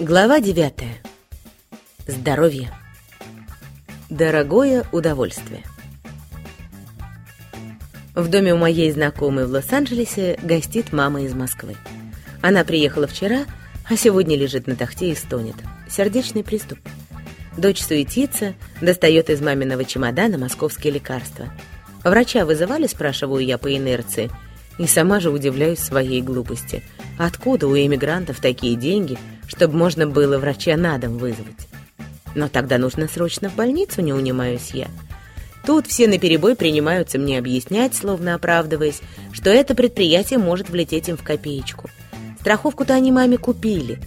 Глава 9. Здоровье. Дорогое удовольствие. В доме у моей знакомой в Лос-Анджелесе гостит мама из Москвы. Она приехала вчера, а сегодня лежит на тахте и стонет. Сердечный приступ. Дочь суетится, достает из маминого чемодана московские лекарства. Врача вызывали, спрашиваю я по инерции, и сама же удивляюсь своей глупости. Откуда у эмигрантов такие деньги – чтобы можно было врача на дом вызвать. Но тогда нужно срочно в больницу, не унимаюсь я. Тут все наперебой принимаются мне объяснять, словно оправдываясь, что это предприятие может влететь им в копеечку. Страховку-то они маме купили,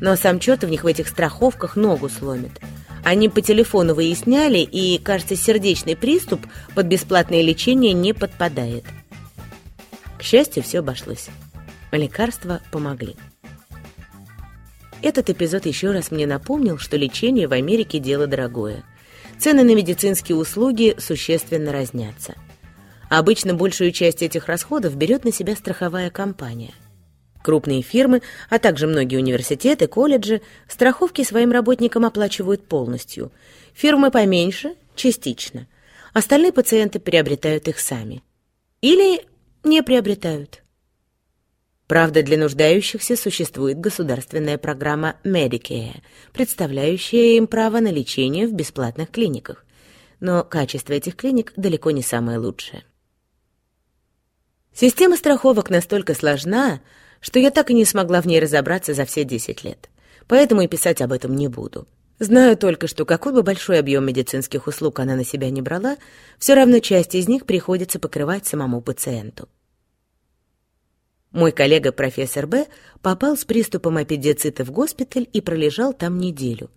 но сам в них в этих страховках ногу сломит. Они по телефону выясняли, и, кажется, сердечный приступ под бесплатное лечение не подпадает. К счастью, все обошлось. Лекарства помогли. Этот эпизод еще раз мне напомнил, что лечение в Америке – дело дорогое. Цены на медицинские услуги существенно разнятся. Обычно большую часть этих расходов берет на себя страховая компания. Крупные фирмы, а также многие университеты, колледжи страховки своим работникам оплачивают полностью. Фирмы поменьше – частично. Остальные пациенты приобретают их сами. Или не приобретают. Правда, для нуждающихся существует государственная программа Medicare, представляющая им право на лечение в бесплатных клиниках. Но качество этих клиник далеко не самое лучшее. Система страховок настолько сложна, что я так и не смогла в ней разобраться за все 10 лет. Поэтому и писать об этом не буду. Знаю только, что какой бы большой объем медицинских услуг она на себя не брала, все равно часть из них приходится покрывать самому пациенту. Мой коллега профессор Б попал с приступом аппендицита в госпиталь и пролежал там неделю.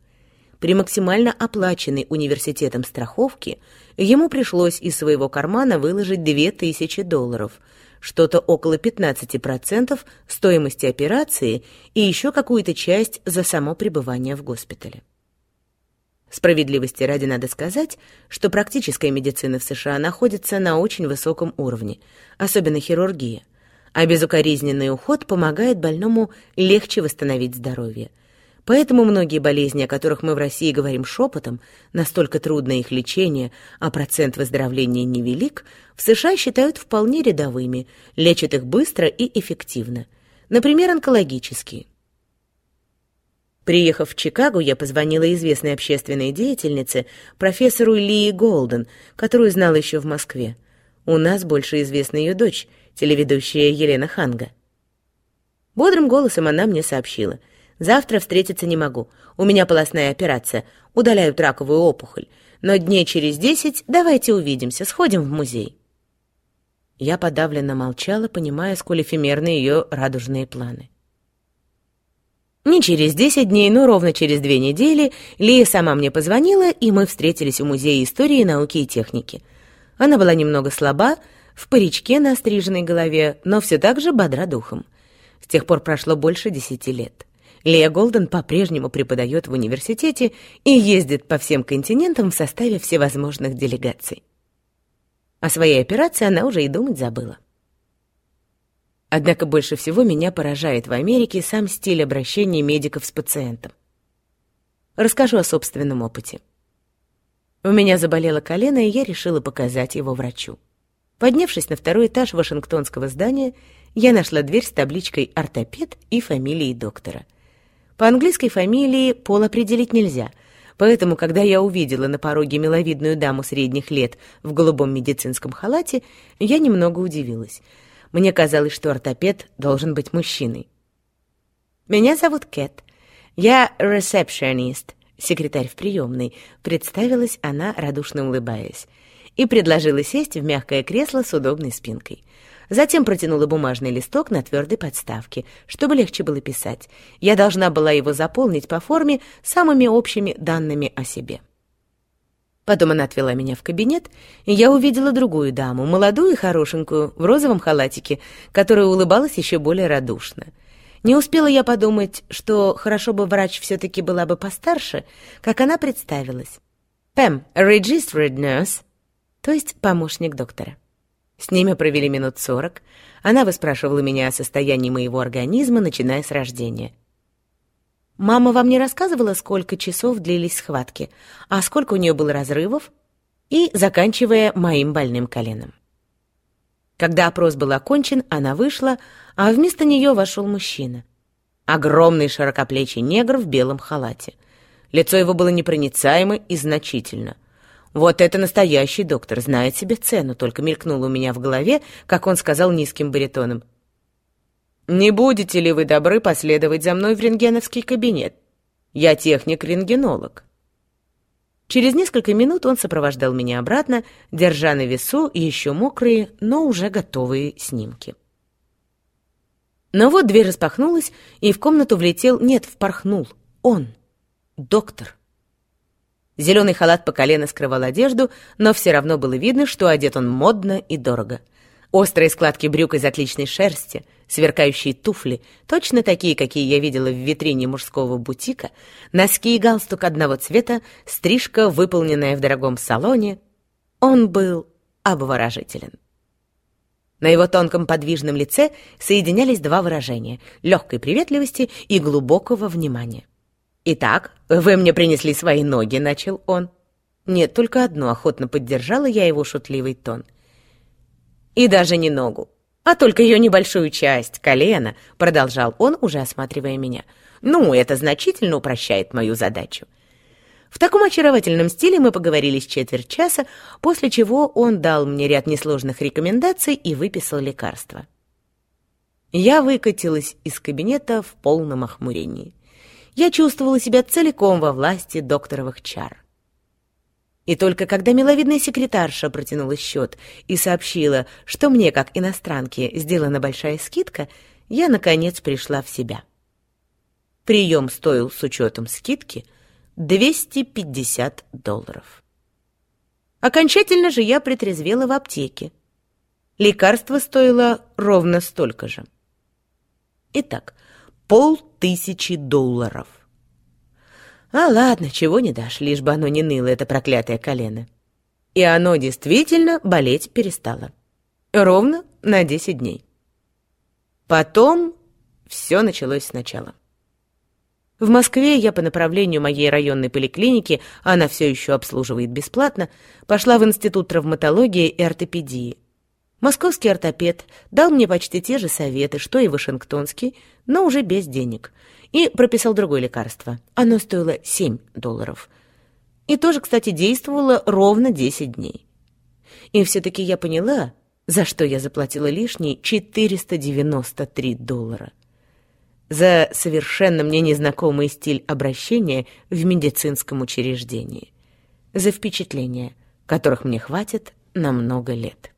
При максимально оплаченной университетом страховке ему пришлось из своего кармана выложить 2000 долларов, что-то около 15% стоимости операции и еще какую-то часть за само пребывание в госпитале. Справедливости ради надо сказать, что практическая медицина в США находится на очень высоком уровне, особенно хирургия – а безукоризненный уход помогает больному легче восстановить здоровье. Поэтому многие болезни, о которых мы в России говорим шепотом, настолько трудно их лечение, а процент выздоровления невелик, в США считают вполне рядовыми, лечат их быстро и эффективно. Например, онкологические. Приехав в Чикаго, я позвонила известной общественной деятельнице, профессору Лии Голден, которую знала еще в Москве. У нас больше известна ее дочь — телеведущая Елена Ханга. Бодрым голосом она мне сообщила. «Завтра встретиться не могу. У меня полостная операция. Удаляют раковую опухоль. Но дней через десять давайте увидимся, сходим в музей». Я подавленно молчала, понимая, сколь эфемерны ее радужные планы. Не через десять дней, но ровно через две недели Лия сама мне позвонила, и мы встретились в Музее истории, науки и техники. Она была немного слаба, в паричке на остриженной голове, но все так же бодра духом. С тех пор прошло больше десяти лет. Лея Голден по-прежнему преподает в университете и ездит по всем континентам в составе всевозможных делегаций. О своей операции она уже и думать забыла. Однако больше всего меня поражает в Америке сам стиль обращения медиков с пациентом. Расскажу о собственном опыте. У меня заболело колено, и я решила показать его врачу. Поднявшись на второй этаж Вашингтонского здания, я нашла дверь с табличкой «Ортопед» и фамилией доктора. По английской фамилии пол определить нельзя, поэтому, когда я увидела на пороге миловидную даму средних лет в голубом медицинском халате, я немного удивилась. Мне казалось, что ортопед должен быть мужчиной. «Меня зовут Кэт. Я ресепшенист», секретарь в приемной, представилась она, радушно улыбаясь и предложила сесть в мягкое кресло с удобной спинкой. Затем протянула бумажный листок на твердой подставке, чтобы легче было писать. Я должна была его заполнить по форме самыми общими данными о себе. Потом она отвела меня в кабинет, и я увидела другую даму, молодую и хорошенькую, в розовом халатике, которая улыбалась еще более радушно. Не успела я подумать, что хорошо бы врач все-таки была бы постарше, как она представилась. «Пэм, registered nurse», то есть помощник доктора. С ними провели минут сорок. Она выспрашивала меня о состоянии моего организма, начиная с рождения. Мама вам не рассказывала, сколько часов длились схватки, а сколько у нее было разрывов, и заканчивая моим больным коленом. Когда опрос был окончен, она вышла, а вместо нее вошел мужчина. Огромный широкоплечий негр в белом халате. Лицо его было непроницаемо и значительно. «Вот это настоящий доктор, знает себе цену», только мелькнуло у меня в голове, как он сказал низким баритоном. «Не будете ли вы добры последовать за мной в рентгеновский кабинет? Я техник-рентгенолог». Через несколько минут он сопровождал меня обратно, держа на весу еще мокрые, но уже готовые снимки. Но вот дверь распахнулась, и в комнату влетел, нет, впорхнул, он, доктор. Зеленый халат по колено скрывал одежду, но все равно было видно, что одет он модно и дорого. Острые складки брюк из отличной шерсти, сверкающие туфли, точно такие, какие я видела в витрине мужского бутика, носки и галстук одного цвета, стрижка, выполненная в дорогом салоне. Он был обворожителен. На его тонком подвижном лице соединялись два выражения — легкой приветливости и глубокого внимания. «Итак, вы мне принесли свои ноги», — начал он. Нет, только одну охотно поддержала я его шутливый тон. И даже не ногу, а только ее небольшую часть, колено, продолжал он, уже осматривая меня. Ну, это значительно упрощает мою задачу. В таком очаровательном стиле мы поговорили с четверть часа, после чего он дал мне ряд несложных рекомендаций и выписал лекарства. Я выкатилась из кабинета в полном охмурении. Я чувствовала себя целиком во власти докторовых чар. И только когда миловидная секретарша протянула счет и сообщила, что мне, как иностранке, сделана большая скидка, я, наконец, пришла в себя. Прием стоил с учетом скидки 250 долларов. Окончательно же я притрезвела в аптеке. Лекарство стоило ровно столько же. Итак, полтысячи долларов. А ладно, чего не дашь, лишь бы оно не ныло, это проклятое колено. И оно действительно болеть перестало. Ровно на 10 дней. Потом все началось сначала. В Москве я по направлению моей районной поликлиники, она все еще обслуживает бесплатно, пошла в Институт травматологии и ортопедии. Московский ортопед дал мне почти те же советы, что и Вашингтонский, но уже без денег — и прописал другое лекарство. Оно стоило 7 долларов. И тоже, кстати, действовало ровно 10 дней. И все-таки я поняла, за что я заплатила лишние 493 доллара. За совершенно мне незнакомый стиль обращения в медицинском учреждении. За впечатления, которых мне хватит на много лет.